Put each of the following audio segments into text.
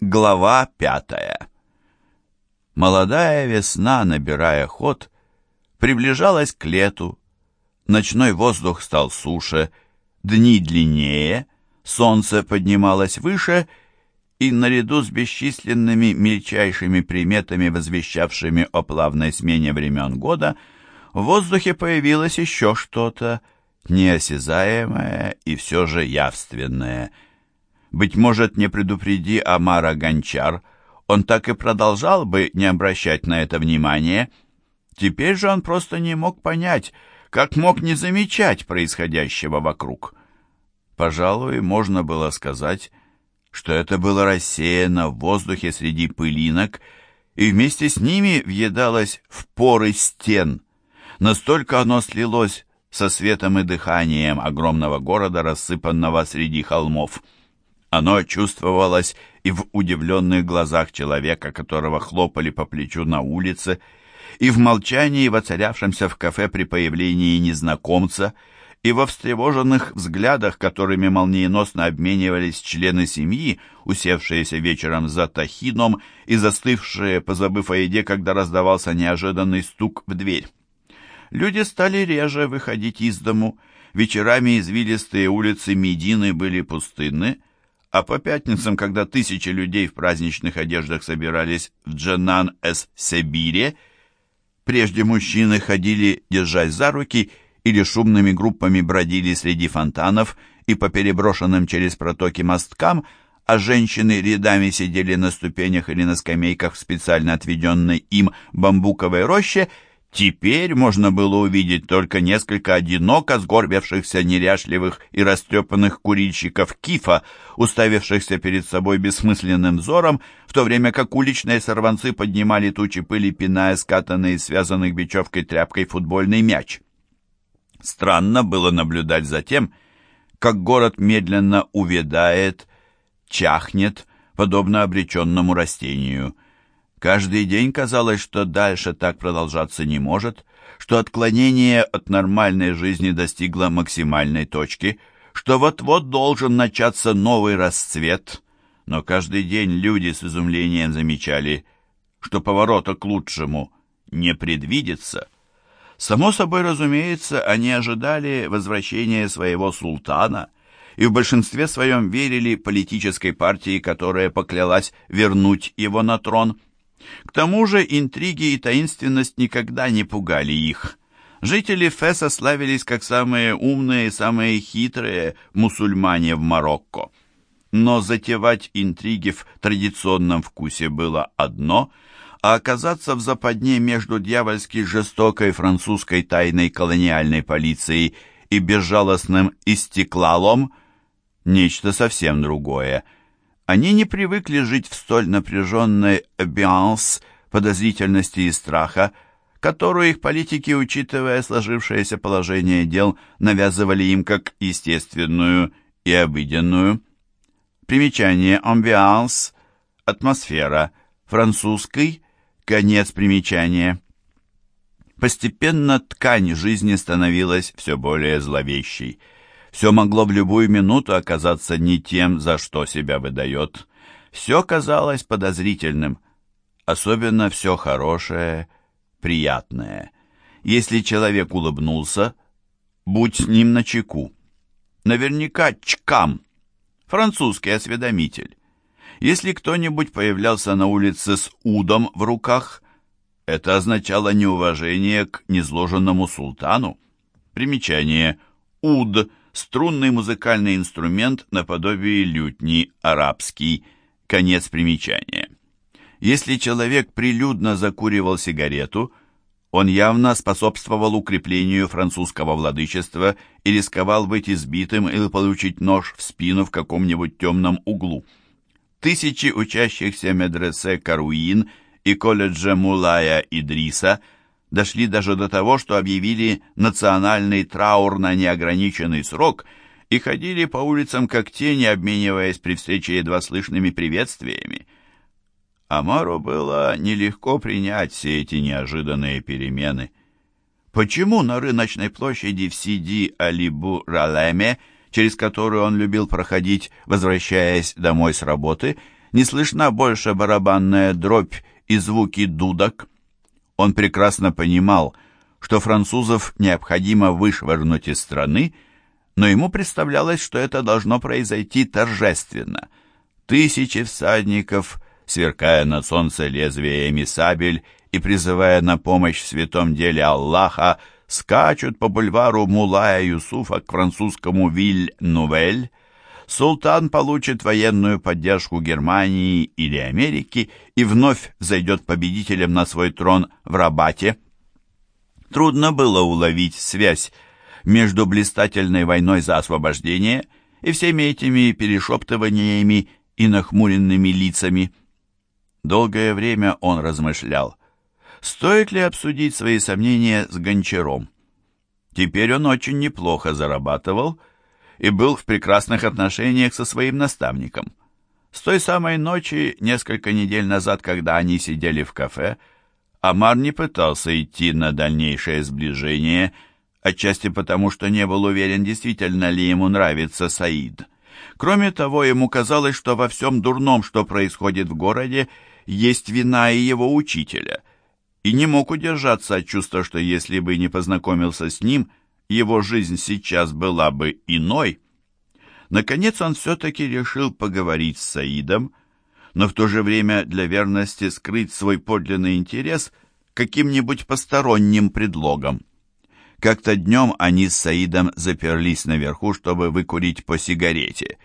Глава пятая. Молодая весна, набирая ход, приближалась к лету. Ночной воздух стал суше, дни длиннее, солнце поднималось выше, и наряду с бесчисленными мельчайшими приметами, возвещавшими о плавной смене времен года, в воздухе появилось еще что-то неосязаемое и все же явственное — быть может, не предупреди Амара Гончар, он так и продолжал бы не обращать на это внимания. Теперь же он просто не мог понять, как мог не замечать происходящего вокруг. Пожалуй, можно было сказать, что это было рассеяно в воздухе среди пылинок, и вместе с ними въедалось в поры стен. Настолько оно слилось со светом и дыханием огромного города, рассыпанного среди холмов. Оно чувствовалось и в удивленных глазах человека, которого хлопали по плечу на улице, и в молчании, воцарявшемся в кафе при появлении незнакомца, и во встревоженных взглядах, которыми молниеносно обменивались члены семьи, усевшиеся вечером за тахином и застывшие, позабыв о еде, когда раздавался неожиданный стук в дверь. Люди стали реже выходить из дому, вечерами извилистые улицы Медины были пустынны, а по пятницам, когда тысячи людей в праздничных одеждах собирались в Дженан-эс-Себире, прежде мужчины ходили, держась за руки, или шумными группами бродили среди фонтанов и по переброшенным через протоки мосткам, а женщины рядами сидели на ступенях или на скамейках в специально отведенной им бамбуковой роще – Теперь можно было увидеть только несколько одиноко сгорбившихся неряшливых и растрепанных курильщиков кифа, уставившихся перед собой бессмысленным взором, в то время как уличные сорванцы поднимали тучи пыли, пиная скатанный связанных бечевкой тряпкой футбольный мяч. Странно было наблюдать за тем, как город медленно увядает, чахнет, подобно обреченному растению – Каждый день казалось, что дальше так продолжаться не может, что отклонение от нормальной жизни достигло максимальной точки, что вот-вот должен начаться новый расцвет. Но каждый день люди с изумлением замечали, что поворота к лучшему не предвидится. Само собой разумеется, они ожидали возвращения своего султана и в большинстве своем верили политической партии, которая поклялась вернуть его на трон – к тому же интриги и таинственность никогда не пугали их. Жители Феса славились как самые умные и самые хитрые мусульмане в Марокко. Но затевать интриги в традиционном вкусе было одно, а оказаться в западне между дьявольски жестокой французской тайной колониальной полицией и безжалостным истеклалом – нечто совсем другое – они не привыкли жить в столь напряженной обианс подозрительности и страха, которую их политики, учитывая сложившееся положение дел, навязывали им как естественную и обыденную. Примечание. «ambiance» — атмосфера, французский — конец примечания. Постепенно ткань жизни становилась все более зловещей — все могло в любую минуту оказаться не тем, за что себя выдает. Все казалось подозрительным, особенно все хорошее, приятное. Если человек улыбнулся, будь с ним начеку. Наверняка чкам, французский осведомитель. Если кто-нибудь появлялся на улице с удом в руках, это означало неуважение к незложенному султану. Примечание. Уд – струнный музыкальный инструмент наподобие лютни, арабский, конец примечания. Если человек прилюдно закуривал сигарету, он явно способствовал укреплению французского владычества и рисковал быть избитым или получить нож в спину в каком-нибудь темном углу. Тысячи учащихся медресе Каруин и колледжа Мулая Идриса – дошли даже до того, что объявили национальный траур на неограниченный срок и ходили по улицам как тени, обмениваясь при встрече едва слышными приветствиями. Амару было нелегко принять все эти неожиданные перемены. Почему на рыночной площади в Сиди-Алибу-Ралеме, через которую он любил проходить, возвращаясь домой с работы, не слышна больше барабанная дробь и звуки дудок. Он прекрасно понимал, что французов необходимо вышвырнуть из страны, но ему представлялось, что это должно произойти торжественно. Тысячи всадников, сверкая на солнце лезвиями сабель и призывая на помощь в святом деле Аллаха, скачут по бульвару Мулая Юсуфа к французскому Виль-Нувель, султан получит военную поддержку Германии или Америки и вновь зайдет победителем на свой трон в Рабате. Трудно было уловить связь между блистательной войной за освобождение и всеми этими перешептываниями и нахмуренными лицами. Долгое время он размышлял, стоит ли обсудить свои сомнения с Гончаром. Теперь он очень неплохо зарабатывал и был в прекрасных отношениях со своим наставником. С той самой ночи, несколько недель назад, когда они сидели в кафе, Амар не пытался идти на дальнейшее сближение, отчасти потому, что не был уверен, действительно ли ему нравится Саид. Кроме того, ему казалось, что во всем дурном, что происходит в городе, есть вина и его учителя, и не мог удержаться от чувства, что если бы не познакомился с ним, его жизнь сейчас была бы иной. Наконец он все-таки решил поговорить с Саидом, но в то же время для верности скрыть свой подлинный интерес каким-нибудь посторонним предлогом. Как-то днем они с Саидом заперлись наверху, чтобы выкурить по сигарете.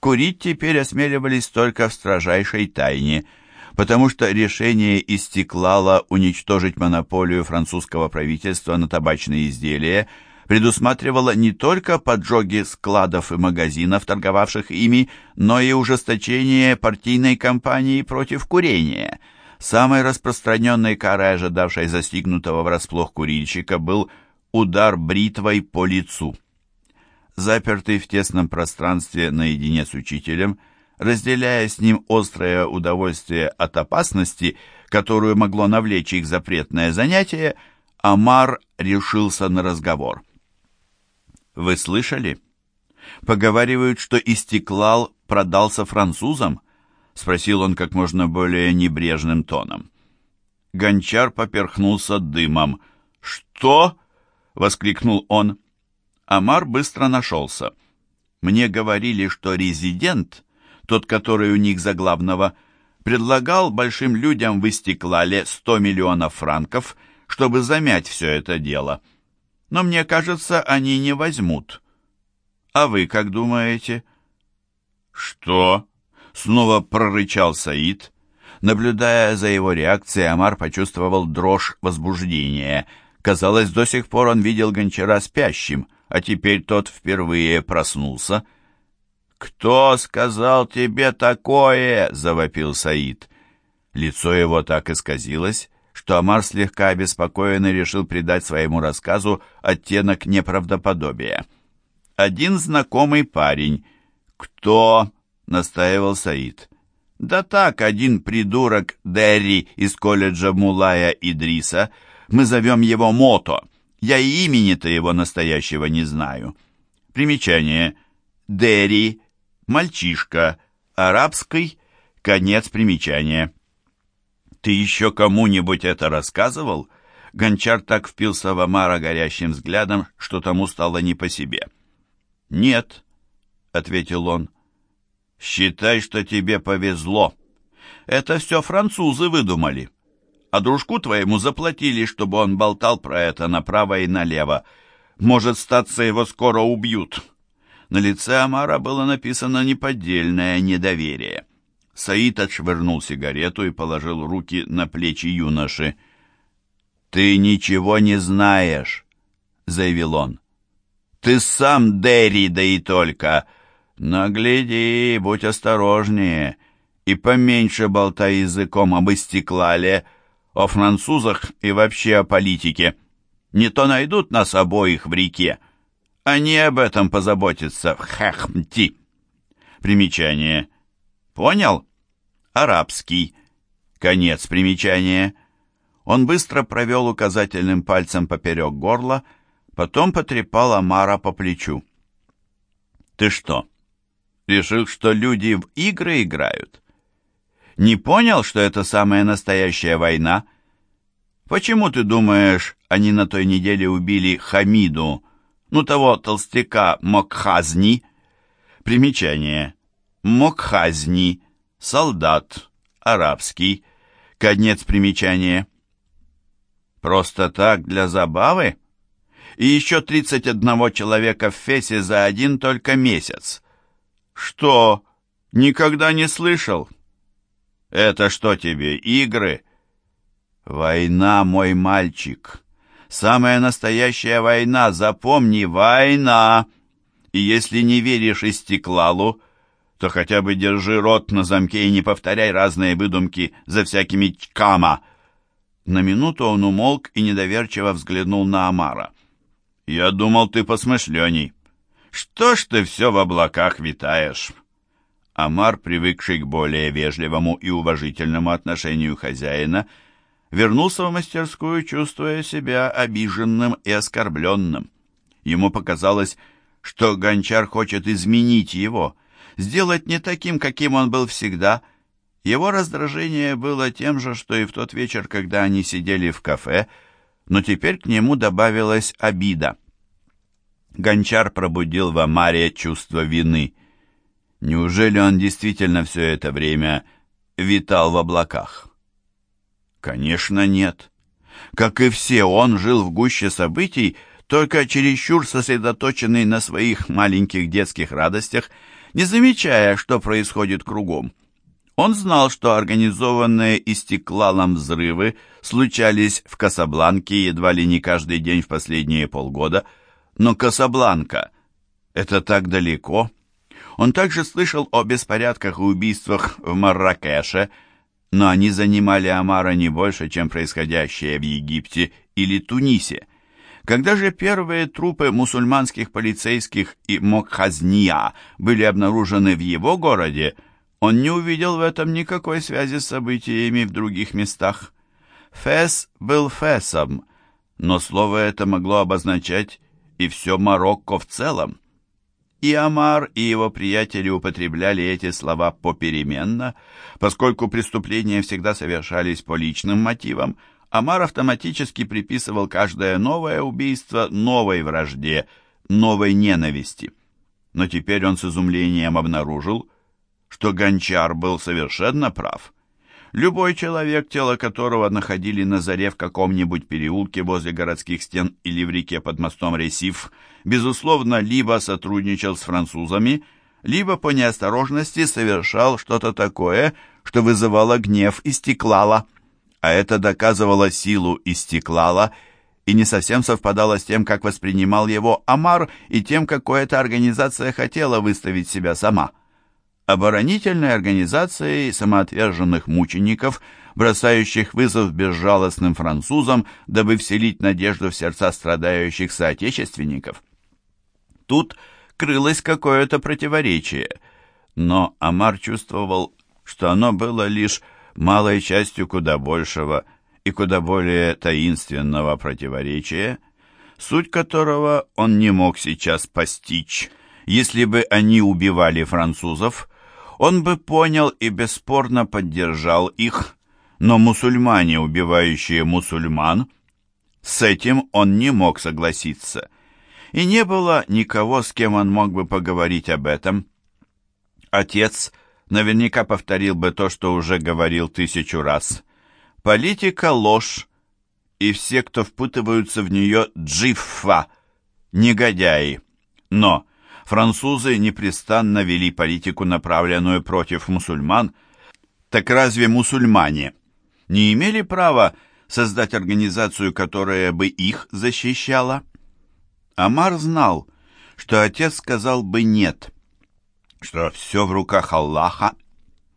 Курить теперь осмеливались только в строжайшей тайне, потому что решение истеклало уничтожить монополию французского правительства на табачные изделия – предусматривала не только поджоги складов и магазинов, торговавших ими, но и ужесточение партийной кампании против курения. Самой распространенной карой, ожидавшей застигнутого врасплох курильщика, был удар бритвой по лицу. Запертый в тесном пространстве наедине с учителем, разделяя с ним острое удовольствие от опасности, которую могло навлечь их запретное занятие, Амар решился на разговор. Вы слышали? Поговаривают, что Истеклал продался французам, спросил он как можно более небрежным тоном. Гончар поперхнулся дымом. «Что?» — воскликнул он. Амар быстро нашелся. «Мне говорили, что резидент, тот, который у них за главного, предлагал большим людям в Истеклале сто миллионов франков, чтобы замять все это дело» но мне кажется, они не возьмут. А вы как думаете?» «Что?» — снова прорычал Саид. Наблюдая за его реакцией, Амар почувствовал дрожь возбуждения. Казалось, до сих пор он видел гончара спящим, а теперь тот впервые проснулся. «Кто сказал тебе такое?» — завопил Саид. Лицо его так исказилось, что Амар слегка обеспокоенный решил придать своему рассказу оттенок неправдоподобия. «Один знакомый парень». «Кто?» — настаивал Саид. «Да так, один придурок Дерри из колледжа Мулая Идриса. Мы зовем его Мото. Я и имени-то его настоящего не знаю». Примечание. Дерри. Мальчишка. Арабский. Конец примечания. «Ты еще кому-нибудь это рассказывал?» Гончар так впился в Амара горящим взглядом, что тому стало не по себе. «Нет», — ответил он. «Считай, что тебе повезло. Это все французы выдумали. А дружку твоему заплатили, чтобы он болтал про это направо и налево. Может, статься его скоро убьют». На лице Амара было написано неподдельное недоверие. Саид отшвырнул сигарету и положил руки на плечи юноши. «Ты ничего не знаешь», — заявил он. «Ты сам Дерри, да и только. Нагляди, будь осторожнее и поменьше болтай языком об истеклале, о французах и вообще о политике. Не то найдут нас обоих в реке. Они об этом позаботятся в Хахмти». Примечание. Понял? Арабский. Конец примечания. Он быстро провел указательным пальцем поперек горла, потом потрепал Амара по плечу. «Ты что, решил, что люди в игры играют? Не понял, что это самая настоящая война? Почему ты думаешь, они на той неделе убили Хамиду, ну того толстяка Мокхазни? Примечание. Мокхазни, солдат, арабский, конец примечания. Просто так, для забавы? И еще 31 человека в Фесе за один только месяц. Что, никогда не слышал? Это что тебе, игры? Война, мой мальчик. Самая настоящая война, запомни, война. И если не веришь Истеклалу, то хотя бы держи рот на замке и не повторяй разные выдумки за всякими чкама. На минуту он умолк и недоверчиво взглянул на Амара. «Я думал, ты посмышленей. Что ж ты все в облаках витаешь?» Амар, привыкший к более вежливому и уважительному отношению хозяина, вернулся в мастерскую, чувствуя себя обиженным и оскорбленным. Ему показалось, что гончар хочет изменить его, сделать не таким, каким он был всегда, его раздражение было тем же, что и в тот вечер, когда они сидели в кафе, но теперь к нему добавилась обида. Гончар пробудил в Амаре чувство вины. Неужели он действительно все это время витал в облаках? Конечно, нет. Как и все, он жил в гуще событий, только чересчур сосредоточенный на своих маленьких детских радостях, не замечая, что происходит кругом. Он знал, что организованные истеклалом взрывы случались в Касабланке едва ли не каждый день в последние полгода, но Касабланка — это так далеко. Он также слышал о беспорядках и убийствах в Марракеше, но они занимали Амара не больше, чем происходящее в Египте или Тунисе. Когда же первые трупы мусульманских полицейских и Мокхазния были обнаружены в его городе, он не увидел в этом никакой связи с событиями в других местах. Фес был Фесом, но слово это могло обозначать и все Марокко в целом. И Амар, и его приятели употребляли эти слова попеременно, поскольку преступления всегда совершались по личным мотивам, Амар автоматически приписывал каждое новое убийство новой вражде, новой ненависти. Но теперь он с изумлением обнаружил, что Гончар был совершенно прав. Любой человек, тело которого находили на заре в каком-нибудь переулке возле городских стен или в реке под мостом Ресиф, безусловно, либо сотрудничал с французами, либо по неосторожности совершал что-то такое, что вызывало гнев Истеклала. А это доказывало силу Истеклала и не совсем совпадало с тем, как воспринимал его Амар и тем, какой эта организация хотела выставить себя сама оборонительной организацией самоотверженных мучеников, бросающих вызов безжалостным французам, дабы вселить надежду в сердца страдающих соотечественников. Тут крылось какое-то противоречие, но Амар чувствовал, что оно было лишь малой частью куда большего и куда более таинственного противоречия, суть которого он не мог сейчас постичь. Если бы они убивали французов, он бы понял и бесспорно поддержал их, но мусульмане, убивающие мусульман, с этим он не мог согласиться. И не было никого, с кем он мог бы поговорить об этом. Отец наверняка повторил бы то, что уже говорил тысячу раз. Политика — ложь, и все, кто впутываются в нее, джиффа, негодяи. Но французы непрестанно вели политику, направленную против мусульман, так разве мусульмане не имели права создать организацию, которая бы их защищала? Амар знал, что отец сказал бы «нет», что все в руках Аллаха,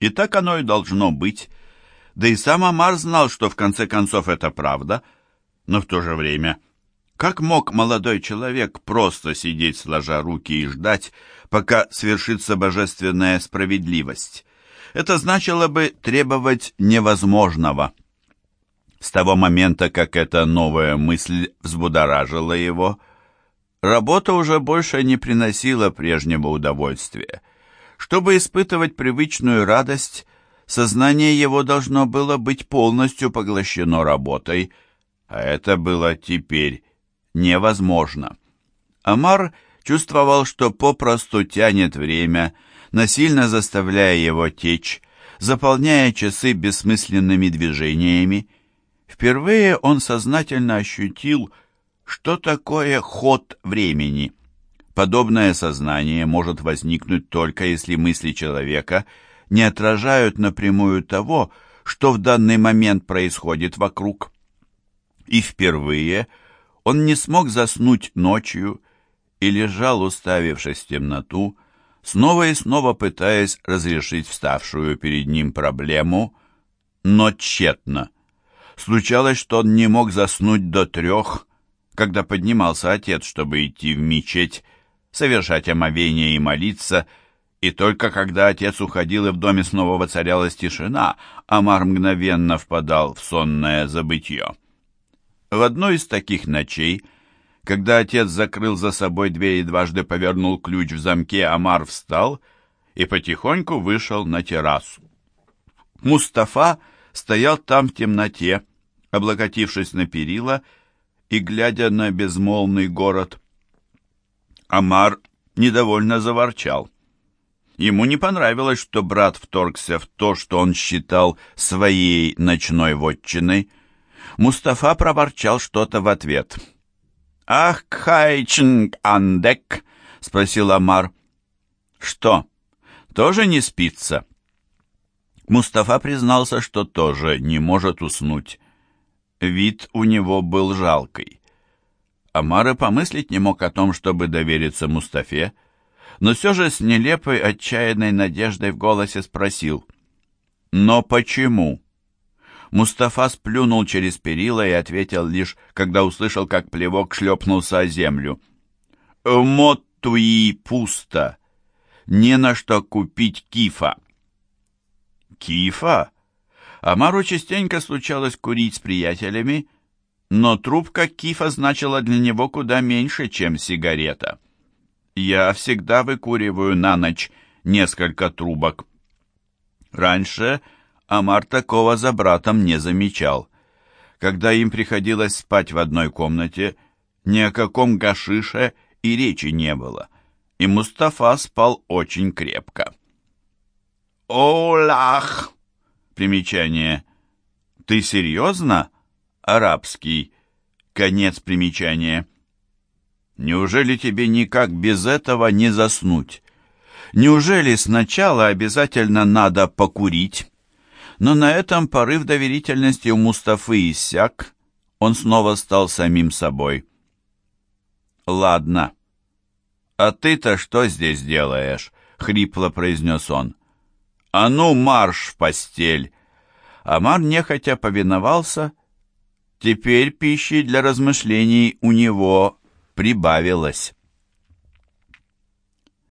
и так оно и должно быть. Да и сам Амар знал, что в конце концов это правда, но в то же время – как мог молодой человек просто сидеть сложа руки и ждать, пока свершится божественная справедливость? Это значило бы требовать невозможного. С того момента, как эта новая мысль взбудоражила его, работа уже больше не приносила прежнего удовольствия. Чтобы испытывать привычную радость, Сознание его должно было быть полностью поглощено работой, а это было теперь невозможно. Амар чувствовал, что попросту тянет время, насильно заставляя его течь, заполняя часы бессмысленными движениями. Впервые он сознательно ощутил, что такое ход времени. Подобное сознание может возникнуть только если мысли человека не отражают напрямую того, что в данный момент происходит вокруг. И впервые он не смог заснуть ночью и лежал, уставившись в темноту, снова и снова пытаясь разрешить вставшую перед ним проблему, но тщетно. Случалось, что он не мог заснуть до трех, когда поднимался отец, чтобы идти в мечеть, совершать омовение и молиться, и только когда отец уходил и в доме снова воцарялась тишина, Амар мгновенно впадал в сонное забытье. В одной из таких ночей – когда отец закрыл за собой дверь и дважды повернул ключ в замке, Амар встал и потихоньку вышел на террасу. Мустафа стоял там в темноте, облокотившись на перила и глядя на безмолвный город. Амар недовольно заворчал. Ему не понравилось, что брат вторгся в то, что он считал своей ночной вотчиной. Мустафа проворчал что-то в ответ — «Ах, Хайчинг Андек?» — спросил Амар. «Что, тоже не спится?» Мустафа признался, что тоже не может уснуть. Вид у него был жалкий. Амар и помыслить не мог о том, чтобы довериться Мустафе, но все же с нелепой отчаянной надеждой в голосе спросил. «Но почему?» Мустафа сплюнул через перила и ответил лишь, когда услышал, как плевок шлепнулся о землю. «Моттуи пусто. Не на что купить кифа». «Кифа?» Амару частенько случалось курить с приятелями, но трубка кифа значила для него куда меньше, чем сигарета. «Я всегда выкуриваю на ночь несколько трубок». Раньше Амар такого за братом не замечал. Когда им приходилось спать в одной комнате, ни о каком гашише и речи не было, и Мустафа спал очень крепко. «Олах!» Примечание. «Ты серьезно?» Арабский. Конец примечания. «Неужели тебе никак без этого не заснуть? Неужели сначала обязательно надо покурить?» Но на этом порыв доверительности у Мустафы иссяк, он снова стал самим собой. «Ладно. А ты-то что здесь делаешь?» — хрипло произнес он. «А ну, марш в постель!» Амар нехотя повиновался. Теперь пищи для размышлений у него прибавилось.